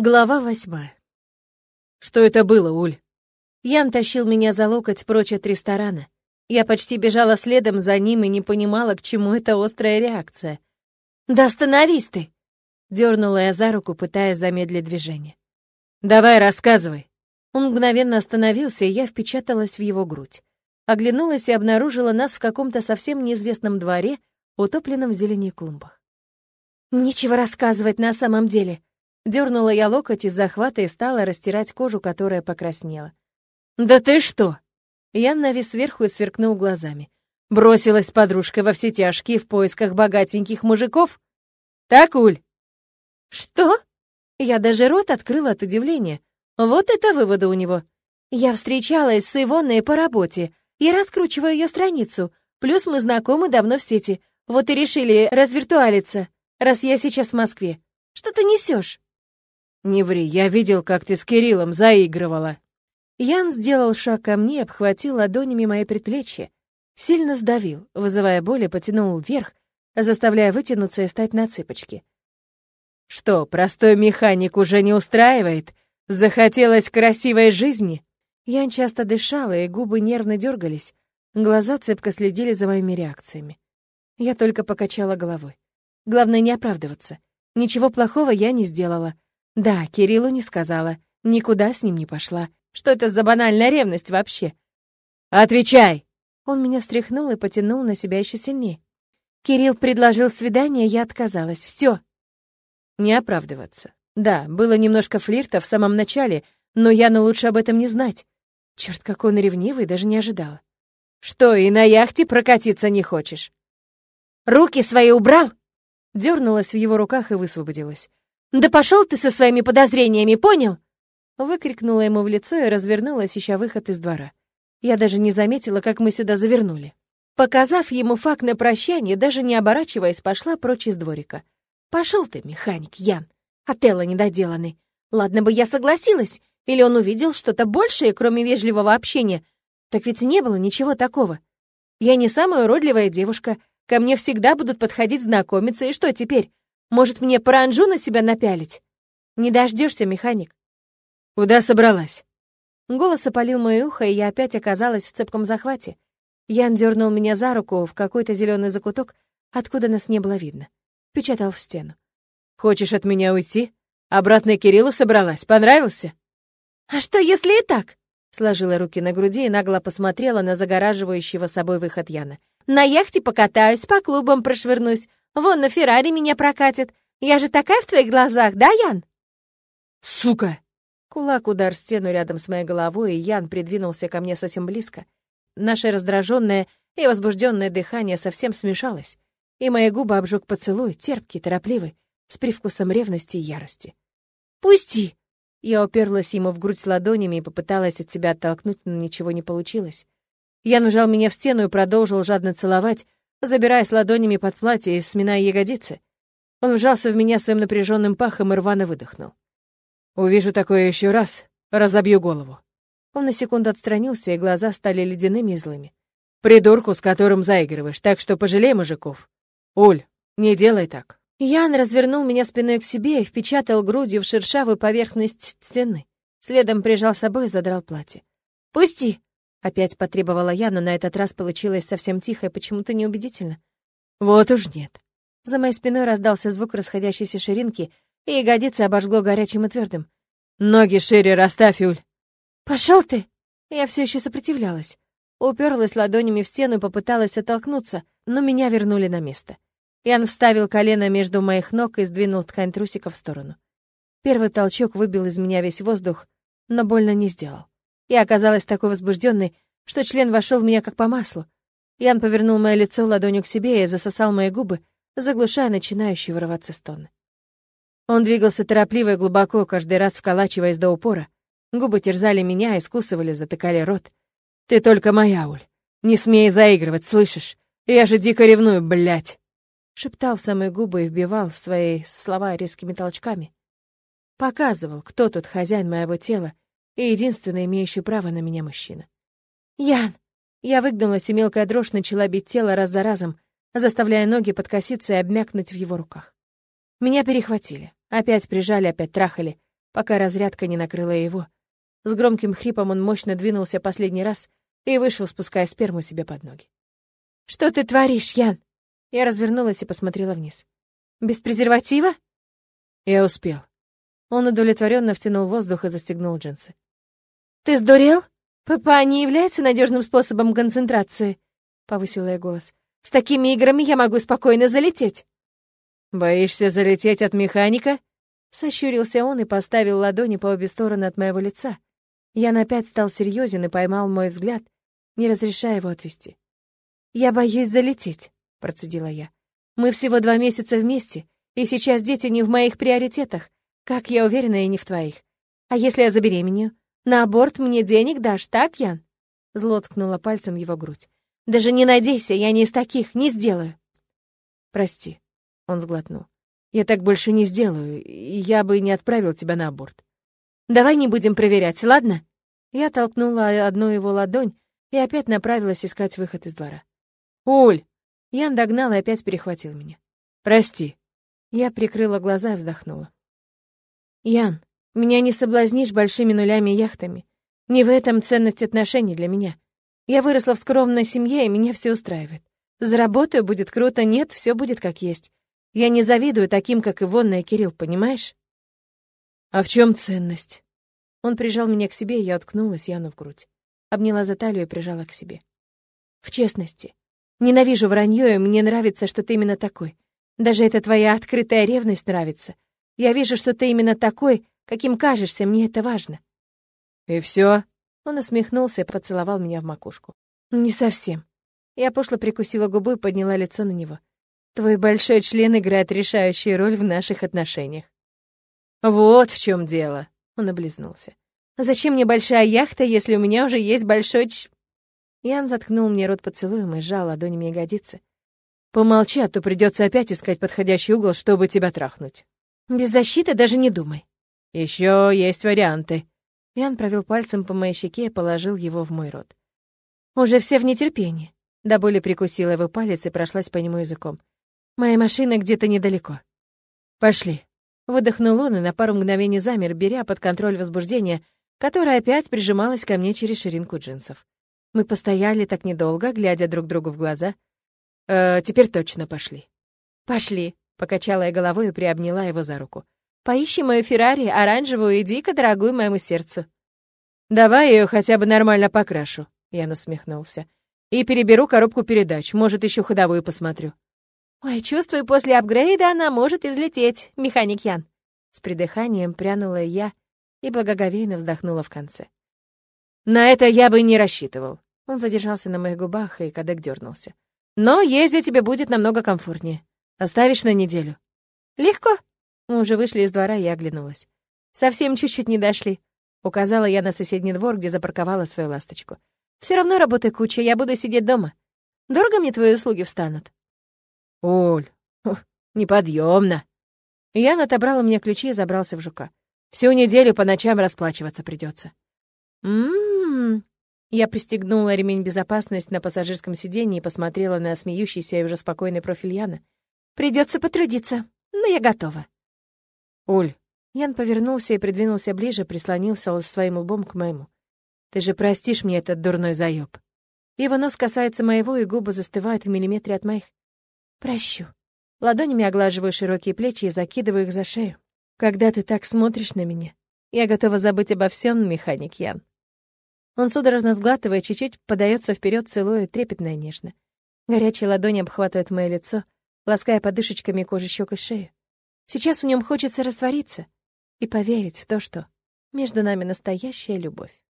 Глава восьмая. «Что это было, Уль?» Ян тащил меня за локоть прочь от ресторана. Я почти бежала следом за ним и не понимала, к чему эта острая реакция. «Да остановись ты!» — дернула я за руку, пытаясь замедлить движение. «Давай, рассказывай!» Он мгновенно остановился, и я впечаталась в его грудь. Оглянулась и обнаружила нас в каком-то совсем неизвестном дворе, утопленном в зелени клумбах. «Нечего рассказывать на самом деле», Дернула я локоть из захвата и стала растирать кожу, которая покраснела. «Да ты что?» Ян навис сверху и сверкнул глазами. «Бросилась подружка во все тяжкие в поисках богатеньких мужиков? Так, Уль?» «Что?» Я даже рот открыла от удивления. Вот это выводы у него. Я встречалась с Ивонной по работе и раскручиваю ее страницу. Плюс мы знакомы давно в сети. Вот и решили развиртуалиться, раз я сейчас в Москве. Что ты несешь? «Не ври, я видел, как ты с Кириллом заигрывала». Ян сделал шаг ко мне, обхватил ладонями мои предплечья, сильно сдавил, вызывая боль и потянул вверх, заставляя вытянуться и стать на цыпочки. «Что, простой механик уже не устраивает? Захотелось красивой жизни?» Ян часто дышала, и губы нервно дергались, глаза цепко следили за моими реакциями. Я только покачала головой. Главное не оправдываться. Ничего плохого я не сделала. Да, Кириллу не сказала, никуда с ним не пошла. Что это за банальная ревность вообще? «Отвечай!» Он меня встряхнул и потянул на себя еще сильнее. Кирилл предложил свидание, я отказалась. Все. Не оправдываться. Да, было немножко флирта в самом начале, но Яна лучше об этом не знать. Черт, какой он ревнивый, даже не ожидала. Что, и на яхте прокатиться не хочешь? Руки свои убрал? Дернулась в его руках и высвободилась. «Да пошел ты со своими подозрениями, понял?» Выкрикнула ему в лицо и развернулась, ища выход из двора. Я даже не заметила, как мы сюда завернули. Показав ему факт на прощание, даже не оборачиваясь, пошла прочь из дворика. Пошел ты, механик, Ян, Отелло недоделанный. Ладно бы я согласилась, или он увидел что-то большее, кроме вежливого общения. Так ведь не было ничего такого. Я не самая уродливая девушка, ко мне всегда будут подходить знакомиться, и что теперь? Может, мне паранжу на себя напялить? Не дождешься, механик. Куда собралась? Голос опалил мое ухо, и я опять оказалась в цепком захвате. Ян дернул меня за руку в какой-то зеленый закуток, откуда нас не было видно. Печатал в стену. «Хочешь от меня уйти? Обратно Кириллу собралась. Понравился?» «А что, если и так?» Сложила руки на груди и нагло посмотрела на загораживающего собой выход Яна. «На яхте покатаюсь, по клубам прошвырнусь. Вон на Феррари меня прокатит. Я же такая в твоих глазах, да, Ян?» «Сука!» Кулак удар стену рядом с моей головой, и Ян придвинулся ко мне совсем близко. Наше раздраженное и возбужденное дыхание совсем смешалось, и мои губы обжег поцелуй, терпкий, торопливый, с привкусом ревности и ярости. «Пусти!» Я уперлась ему в грудь ладонями и попыталась от себя оттолкнуть, но ничего не получилось. Ян ужал меня в стену и продолжил жадно целовать, забираясь ладонями под платье и сминая ягодицы. Он вжался в меня своим напряженным пахом и рвано выдохнул. «Увижу такое еще раз, разобью голову». Он на секунду отстранился, и глаза стали ледяными и злыми. «Придурку, с которым заигрываешь, так что пожалей мужиков. Уль, не делай так». Ян развернул меня спиной к себе и впечатал грудью в шершавую поверхность стены. Следом прижал собой и задрал платье. «Пусти!» Опять потребовала я, но на этот раз получилось совсем тихо и почему-то неубедительно. Вот уж нет. За моей спиной раздался звук расходящейся ширинки, и ягодицы обожгло горячим и твердым. «Ноги шире расставь, Юль!» «Пошел ты!» Я все еще сопротивлялась. Уперлась ладонями в стену и попыталась оттолкнуться, но меня вернули на место. Ян вставил колено между моих ног и сдвинул ткань трусика в сторону. Первый толчок выбил из меня весь воздух, но больно не сделал. Я оказалась такой возбужденной, что член вошел в меня как по маслу. Ян повернул мое лицо ладонью к себе и засосал мои губы, заглушая начинающий вырываться стон. Он двигался торопливо и глубоко, каждый раз вколачиваясь до упора. Губы терзали меня, искусывали, затыкали рот. «Ты только моя, Уль. Не смей заигрывать, слышишь? Я же дико ревную, блядь!» Шептал в самые губы и вбивал в свои слова резкими толчками. Показывал, кто тут хозяин моего тела и единственный имеющий право на меня мужчина. «Ян!» Я выгнулась, и мелкая дрожь начала бить тело раз за разом, заставляя ноги подкоситься и обмякнуть в его руках. Меня перехватили. Опять прижали, опять трахали, пока разрядка не накрыла его. С громким хрипом он мощно двинулся последний раз и вышел, спуская сперму себе под ноги. «Что ты творишь, Ян?» Я развернулась и посмотрела вниз. «Без презерватива?» Я успел. Он удовлетворенно втянул воздух и застегнул джинсы. «Ты сдурел? ППА не является надежным способом концентрации?» — повысила я голос. «С такими играми я могу спокойно залететь». «Боишься залететь от механика?» Сощурился он и поставил ладони по обе стороны от моего лица. Я опять стал серьезен и поймал мой взгляд, не разрешая его отвести. «Я боюсь залететь», — процедила я. «Мы всего два месяца вместе, и сейчас дети не в моих приоритетах, как я уверена, и не в твоих. А если я забеременею? На аборт мне денег дашь, так, Ян?» Зло ткнула пальцем его грудь. «Даже не надейся, я не из таких, не сделаю». «Прости», — он сглотнул. «Я так больше не сделаю, я бы не отправил тебя на аборт». «Давай не будем проверять, ладно?» Я толкнула одну его ладонь и опять направилась искать выход из двора. «Уль!» Ян догнал и опять перехватил меня. «Прости». Я прикрыла глаза и вздохнула. «Ян, меня не соблазнишь большими нулями и яхтами. Не в этом ценность отношений для меня. Я выросла в скромной семье, и меня все устраивает. Заработаю, будет круто, нет, все будет как есть. Я не завидую таким, как Ивонна и Кирилл, понимаешь? А в чем ценность? Он прижал меня к себе, и я уткнулась Яну в грудь. Обняла за талию и прижала к себе. В честности. Ненавижу вранье, и мне нравится, что ты именно такой. Даже эта твоя открытая ревность нравится. Я вижу, что ты именно такой, каким кажешься, мне это важно». «И все? Он усмехнулся и поцеловал меня в макушку. «Не совсем». Я пошло прикусила губы и подняла лицо на него. «Твой большой член играет решающую роль в наших отношениях». «Вот в чем дело», — он облизнулся. «Зачем мне большая яхта, если у меня уже есть большой ч...» Ян заткнул мне рот поцелуем и сжал ладонями ягодицы. «Помолчи, а то придется опять искать подходящий угол, чтобы тебя трахнуть». «Без защиты даже не думай». Еще есть варианты». Ян провел пальцем по моей щеке и положил его в мой рот. «Уже все в нетерпении». До боли прикусила его палец и прошлась по нему языком. «Моя машина где-то недалеко». «Пошли». Выдохнул он и на пару мгновений замер, беря под контроль возбуждение, которое опять прижималось ко мне через ширинку джинсов. Мы постояли так недолго, глядя друг другу в глаза. «Э, теперь точно пошли». «Пошли», — покачала я головой и приобняла его за руку. «Поищи мою Феррари, оранжевую и дико дорогую моему сердцу». «Давай ее хотя бы нормально покрашу», — Ян усмехнулся. «И переберу коробку передач, может, еще ходовую посмотрю». «Ой, чувствую, после апгрейда она может и взлететь, механик Ян». С придыханием прянула я и благоговейно вздохнула в конце. На это я бы не рассчитывал. Он задержался на моих губах, и кадек дернулся. Но ездить тебе будет намного комфортнее. Оставишь на неделю. Легко. Мы уже вышли из двора, и я оглянулась. Совсем чуть-чуть не дошли. Указала я на соседний двор, где запарковала свою ласточку. Все равно работы куча, я буду сидеть дома. Дорого мне твои услуги встанут? Оль, неподъемно. Ян отобрал у меня ключи и забрался в жука. Всю неделю по ночам расплачиваться придется. Ммм, я пристегнула ремень безопасности на пассажирском сиденье и посмотрела на смеющийся и уже спокойный профиль Яна. «Придется потрудиться, но я готова». «Уль». Ян повернулся и придвинулся ближе, прислонился своим лбом к моему. «Ты же простишь мне этот дурной заёб?» Его нос касается моего, и губы застывают в миллиметре от моих. «Прощу». Ладонями оглаживаю широкие плечи и закидываю их за шею. «Когда ты так смотришь на меня, я готова забыть обо всем, механик Ян». Он судорожно сглатывая, чуть-чуть подается вперед, целуя трепетно и нежно. Горячие ладони обхватывают мое лицо, лаская подушечками кожи щек и шею. Сейчас в нем хочется раствориться и поверить в то, что между нами настоящая любовь.